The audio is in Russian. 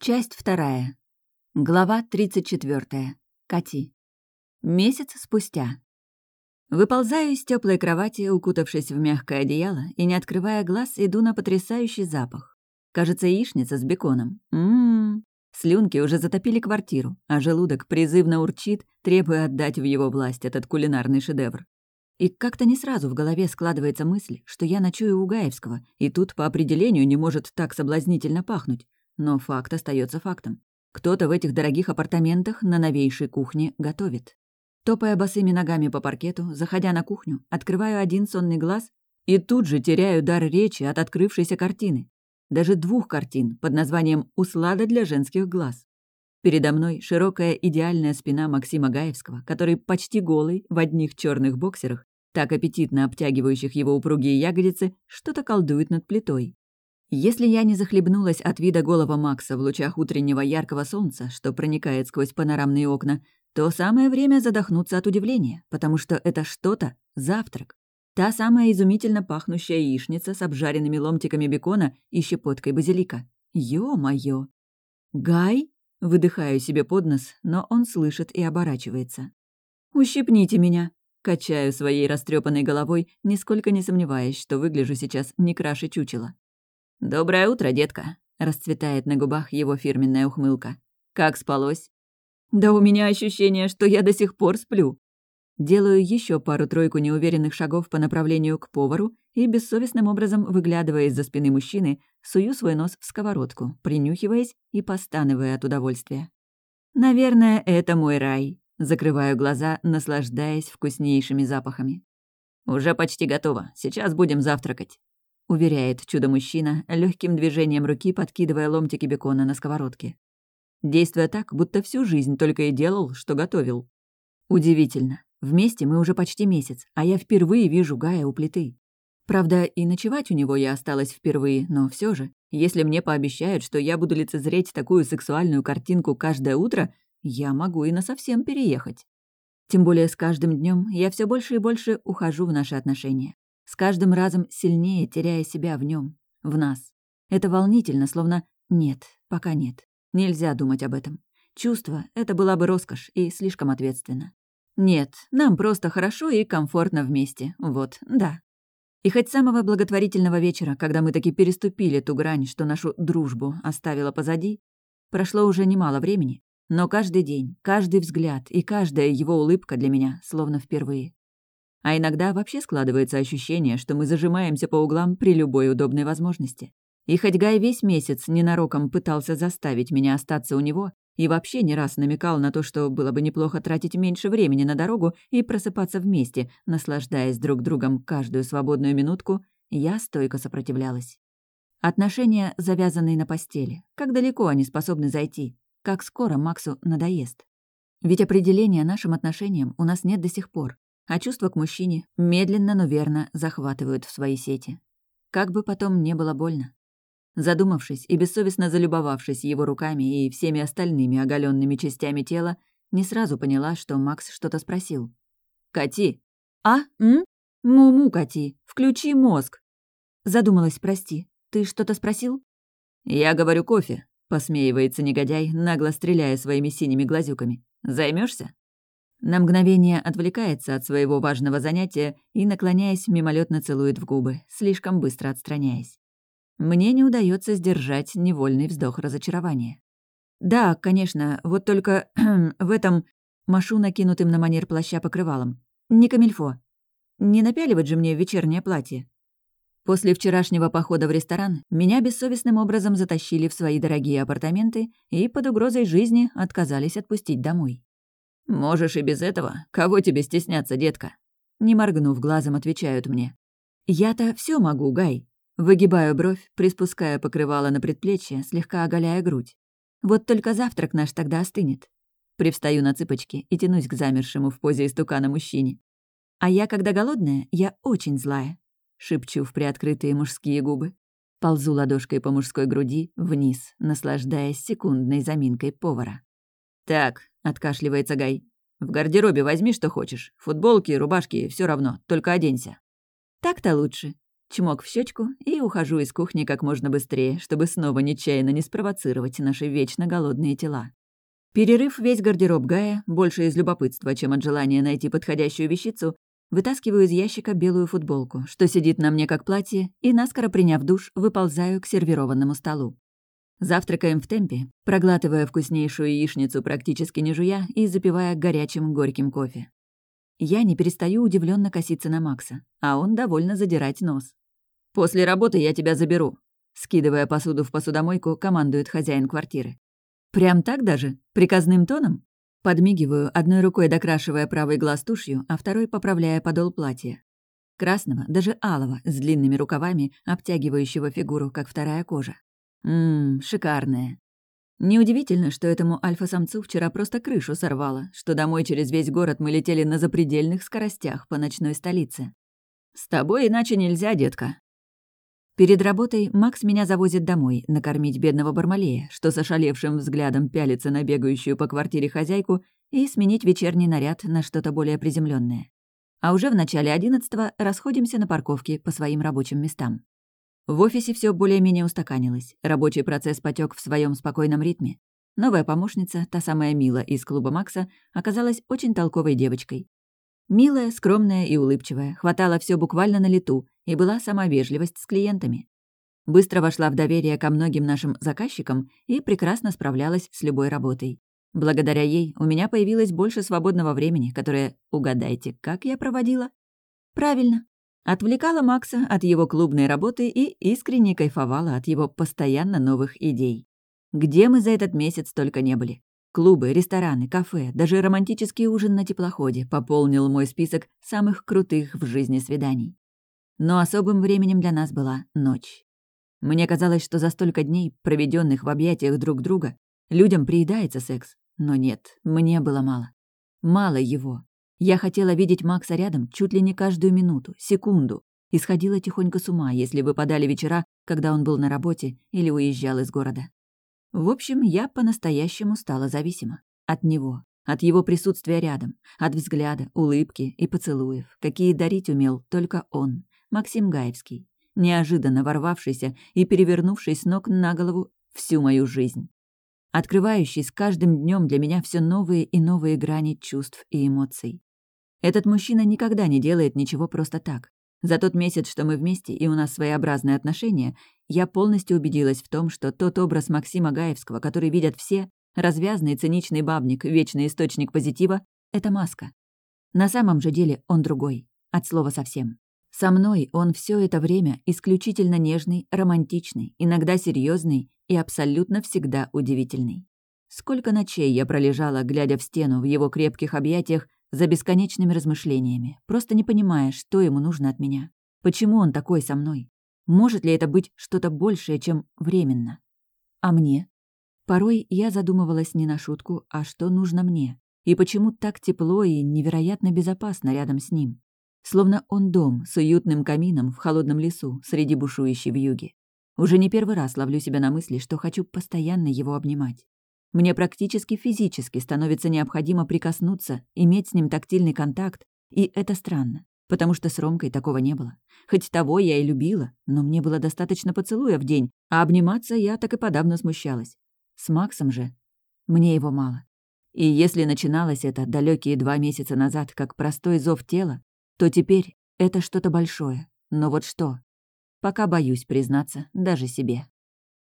Часть вторая. Глава 34. Кати. Месяц спустя. Выползаю из теплой кровати, укутавшись в мягкое одеяло, и, не открывая глаз, иду на потрясающий запах. Кажется, яичница с беконом. Ммм. Слюнки уже затопили квартиру, а желудок призывно урчит, требуя отдать в его власть этот кулинарный шедевр. И как-то не сразу в голове складывается мысль, что я ночую у Гаевского, и тут по определению не может так соблазнительно пахнуть. Но факт остается фактом. Кто-то в этих дорогих апартаментах на новейшей кухне готовит. Топая босыми ногами по паркету, заходя на кухню, открываю один сонный глаз и тут же теряю дар речи от открывшейся картины. Даже двух картин под названием «Услада для женских глаз». Передо мной широкая идеальная спина Максима Гаевского, который почти голый, в одних черных боксерах, так аппетитно обтягивающих его упругие ягодицы, что-то колдует над плитой. Если я не захлебнулась от вида голого Макса в лучах утреннего яркого солнца, что проникает сквозь панорамные окна, то самое время задохнуться от удивления, потому что это что-то — завтрак. Та самая изумительно пахнущая яичница с обжаренными ломтиками бекона и щепоткой базилика. Ё-моё! «Гай?» — выдыхаю себе под нос, но он слышит и оборачивается. «Ущипните меня!» — качаю своей растрепанной головой, нисколько не сомневаясь, что выгляжу сейчас не краше чучела. «Доброе утро, детка», — расцветает на губах его фирменная ухмылка. «Как спалось?» «Да у меня ощущение, что я до сих пор сплю». Делаю еще пару-тройку неуверенных шагов по направлению к повару и, бессовестным образом выглядывая из-за спины мужчины, сую свой нос в сковородку, принюхиваясь и постанывая от удовольствия. «Наверное, это мой рай», — закрываю глаза, наслаждаясь вкуснейшими запахами. «Уже почти готово. Сейчас будем завтракать». — уверяет чудо-мужчина, легким движением руки подкидывая ломтики бекона на сковородке. Действуя так, будто всю жизнь только и делал, что готовил. Удивительно. Вместе мы уже почти месяц, а я впервые вижу Гая у плиты. Правда, и ночевать у него я осталась впервые, но все же, если мне пообещают, что я буду лицезреть такую сексуальную картинку каждое утро, я могу и насовсем переехать. Тем более с каждым днем я все больше и больше ухожу в наши отношения с каждым разом сильнее теряя себя в нем, в нас. Это волнительно, словно «нет, пока нет, нельзя думать об этом». Чувство — это была бы роскошь и слишком ответственно. Нет, нам просто хорошо и комфортно вместе, вот, да. И хоть самого благотворительного вечера, когда мы таки переступили ту грань, что нашу дружбу оставила позади, прошло уже немало времени, но каждый день, каждый взгляд и каждая его улыбка для меня словно впервые. А иногда вообще складывается ощущение, что мы зажимаемся по углам при любой удобной возможности. И хоть Гай весь месяц ненароком пытался заставить меня остаться у него и вообще не раз намекал на то, что было бы неплохо тратить меньше времени на дорогу и просыпаться вместе, наслаждаясь друг другом каждую свободную минутку, я стойко сопротивлялась. Отношения, завязанные на постели. Как далеко они способны зайти? Как скоро Максу надоест? Ведь определения нашим отношениям у нас нет до сих пор а чувства к мужчине медленно, но верно захватывают в свои сети. Как бы потом не было больно. Задумавшись и бессовестно залюбовавшись его руками и всеми остальными оголенными частями тела, не сразу поняла, что Макс что-то спросил. «Кати!» «А? М? Му-му, Кати! Включи мозг!» Задумалась, прости. Ты что-то спросил? «Я говорю кофе», — посмеивается негодяй, нагло стреляя своими синими глазюками. Займешься? На мгновение отвлекается от своего важного занятия и, наклоняясь, мимолетно целует в губы, слишком быстро отстраняясь. Мне не удается сдержать невольный вздох разочарования. «Да, конечно, вот только в этом...» Машу накинутым на манер плаща покрывалом. «Не камильфо. Не напяливать же мне вечернее платье». После вчерашнего похода в ресторан меня бессовестным образом затащили в свои дорогие апартаменты и под угрозой жизни отказались отпустить домой. «Можешь и без этого. Кого тебе стесняться, детка?» Не моргнув глазом, отвечают мне. «Я-то все могу, Гай». Выгибаю бровь, приспуская покрывало на предплечье, слегка оголяя грудь. Вот только завтрак наш тогда остынет. Привстаю на цыпочки и тянусь к замершему в позе истукана мужчине. А я, когда голодная, я очень злая. Шепчу в приоткрытые мужские губы. Ползу ладошкой по мужской груди вниз, наслаждаясь секундной заминкой повара. «Так, — откашливается Гай. «В гардеробе возьми, что хочешь. Футболки, рубашки, все равно, только оденься». «Так-то лучше». чмок в щечку и ухожу из кухни как можно быстрее, чтобы снова нечаянно не спровоцировать наши вечно голодные тела. Перерыв весь гардероб Гая, больше из любопытства, чем от желания найти подходящую вещицу, вытаскиваю из ящика белую футболку, что сидит на мне как платье, и, наскоро приняв душ, выползаю к сервированному столу. Завтракаем в темпе, проглатывая вкуснейшую яичницу практически не жуя и запивая горячим горьким кофе. Я не перестаю удивленно коситься на Макса, а он довольно задирать нос. «После работы я тебя заберу», — скидывая посуду в посудомойку, командует хозяин квартиры. «Прям так даже? Приказным тоном?» Подмигиваю, одной рукой докрашивая правый глаз тушью, а второй поправляя подол платья. Красного, даже алого, с длинными рукавами, обтягивающего фигуру, как вторая кожа. Ммм, шикарная. Неудивительно, что этому альфа-самцу вчера просто крышу сорвало, что домой через весь город мы летели на запредельных скоростях по ночной столице. «С тобой иначе нельзя, детка». Перед работой Макс меня завозит домой, накормить бедного Бармалея, что с ошалевшим взглядом пялится на бегающую по квартире хозяйку, и сменить вечерний наряд на что-то более приземленное. А уже в начале одиннадцатого расходимся на парковке по своим рабочим местам. В офисе все более-менее устаканилось, рабочий процесс потек в своем спокойном ритме. Новая помощница, та самая Мила из клуба Макса, оказалась очень толковой девочкой. Милая, скромная и улыбчивая, хватала все буквально на лету и была сама вежливость с клиентами. Быстро вошла в доверие ко многим нашим заказчикам и прекрасно справлялась с любой работой. Благодаря ей у меня появилось больше свободного времени, которое, угадайте, как я проводила? Правильно, Отвлекала Макса от его клубной работы и искренне кайфовала от его постоянно новых идей. Где мы за этот месяц только не были. Клубы, рестораны, кафе, даже романтический ужин на теплоходе пополнил мой список самых крутых в жизни свиданий. Но особым временем для нас была ночь. Мне казалось, что за столько дней, проведенных в объятиях друг друга, людям приедается секс. Но нет, мне было мало. Мало его. Я хотела видеть Макса рядом чуть ли не каждую минуту, секунду, и сходила тихонько с ума, если выпадали вечера, когда он был на работе или уезжал из города. В общем, я по-настоящему стала зависима. От него, от его присутствия рядом, от взгляда, улыбки и поцелуев, какие дарить умел только он, Максим Гаевский, неожиданно ворвавшийся и перевернувший с ног на голову всю мою жизнь открывающий с каждым днем для меня все новые и новые грани чувств и эмоций. Этот мужчина никогда не делает ничего просто так. За тот месяц, что мы вместе и у нас своеобразные отношения, я полностью убедилась в том, что тот образ Максима Гаевского, который видят все, развязный циничный бабник, вечный источник позитива — это маска. На самом же деле он другой, от слова совсем. Со мной он все это время исключительно нежный, романтичный, иногда серьезный и абсолютно всегда удивительный. Сколько ночей я пролежала, глядя в стену в его крепких объятиях за бесконечными размышлениями, просто не понимая, что ему нужно от меня. Почему он такой со мной? Может ли это быть что-то большее, чем временно? А мне? Порой я задумывалась не на шутку, а что нужно мне, и почему так тепло и невероятно безопасно рядом с ним. Словно он дом с уютным камином в холодном лесу среди бушующей вьюги. Уже не первый раз ловлю себя на мысли, что хочу постоянно его обнимать. Мне практически физически становится необходимо прикоснуться, иметь с ним тактильный контакт, и это странно, потому что с Ромкой такого не было. Хоть того я и любила, но мне было достаточно поцелуя в день, а обниматься я так и подавно смущалась. С Максом же мне его мало. И если начиналось это далекие два месяца назад как простой зов тела, то теперь это что-то большое. Но вот что? Пока боюсь признаться даже себе.